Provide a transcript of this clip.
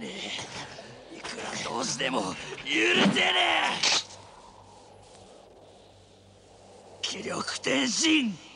ねえ。いくらどうしても許せねえ。気力転身。